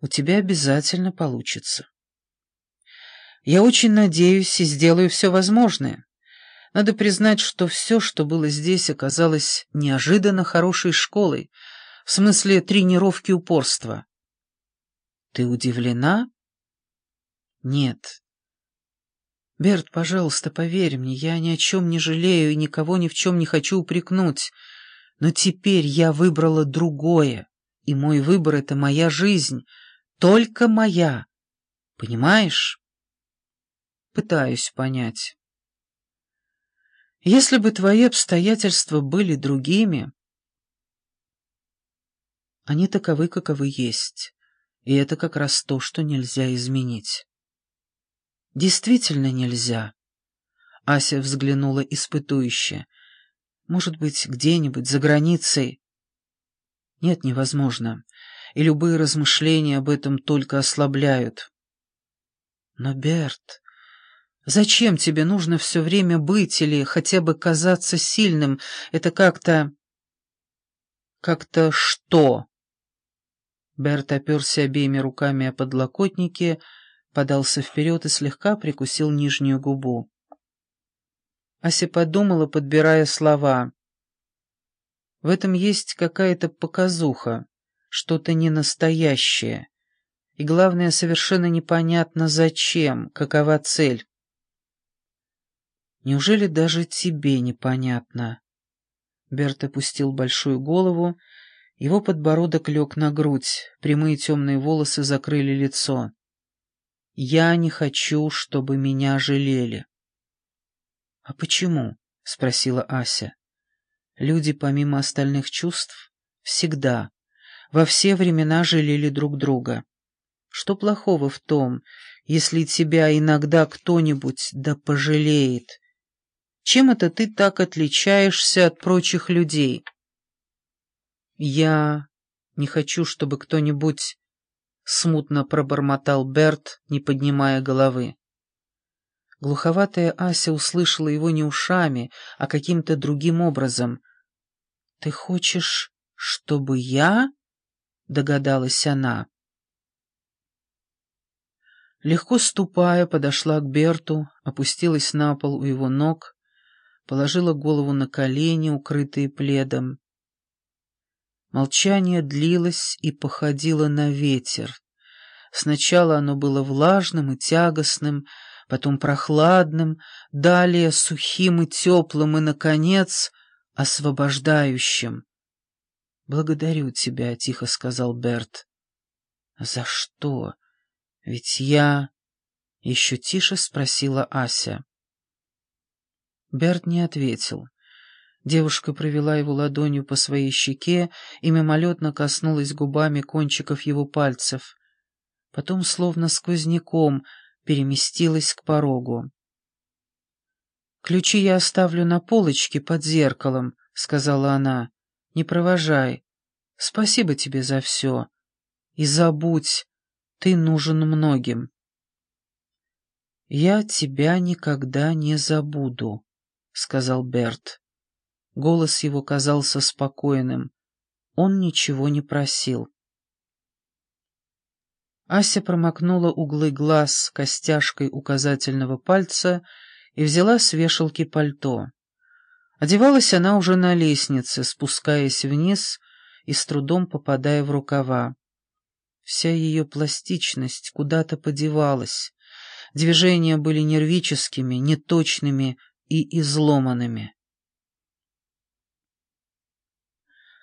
У тебя обязательно получится. Я очень надеюсь и сделаю все возможное. Надо признать, что все, что было здесь, оказалось неожиданно хорошей школой, в смысле тренировки упорства. Ты удивлена? Нет. Берт, пожалуйста, поверь мне, я ни о чем не жалею и никого ни в чем не хочу упрекнуть. Но теперь я выбрала другое, и мой выбор — это моя жизнь, только моя. Понимаешь? Пытаюсь понять. Если бы твои обстоятельства были другими, они таковы, каковы есть, и это как раз то, что нельзя изменить. Действительно нельзя. Ася взглянула испытующе. Может быть, где-нибудь за границей? Нет, невозможно. И любые размышления об этом только ослабляют. Но, Берт, зачем тебе нужно все время быть или хотя бы казаться сильным? Это как-то... Как-то что? Берт оперся обеими руками о подлокотники, подался вперед и слегка прикусил нижнюю губу. Ася подумала, подбирая слова. В этом есть какая-то показуха, что-то ненастоящее. И главное, совершенно непонятно зачем, какова цель. Неужели даже тебе непонятно? Берт опустил большую голову, его подбородок лег на грудь, прямые темные волосы закрыли лицо. «Я не хочу, чтобы меня жалели». «А почему?» — спросила Ася. «Люди, помимо остальных чувств, всегда, во все времена жалели друг друга. Что плохого в том, если тебя иногда кто-нибудь да пожалеет? Чем это ты так отличаешься от прочих людей?» «Я не хочу, чтобы кто-нибудь...» — смутно пробормотал Берт, не поднимая головы. Глуховатая Ася услышала его не ушами, а каким-то другим образом. «Ты хочешь, чтобы я?» — догадалась она. Легко ступая, подошла к Берту, опустилась на пол у его ног, положила голову на колени, укрытые пледом. Молчание длилось и походило на ветер. Сначала оно было влажным и тягостным, потом прохладным, далее сухим и теплым и, наконец, освобождающим. «Благодарю тебя», — тихо сказал Берт. «За что? Ведь я...» — еще тише спросила Ася. Берт не ответил. Девушка провела его ладонью по своей щеке и мимолетно коснулась губами кончиков его пальцев. Потом, словно сквозняком, переместилась к порогу. «Ключи я оставлю на полочке под зеркалом», — сказала она. «Не провожай. Спасибо тебе за все. И забудь, ты нужен многим». «Я тебя никогда не забуду», — сказал Берт. Голос его казался спокойным. Он ничего не просил. Ася промокнула углы глаз костяшкой указательного пальца и взяла с вешалки пальто. Одевалась она уже на лестнице, спускаясь вниз и с трудом попадая в рукава. Вся ее пластичность куда-то подевалась. Движения были нервическими, неточными и изломанными.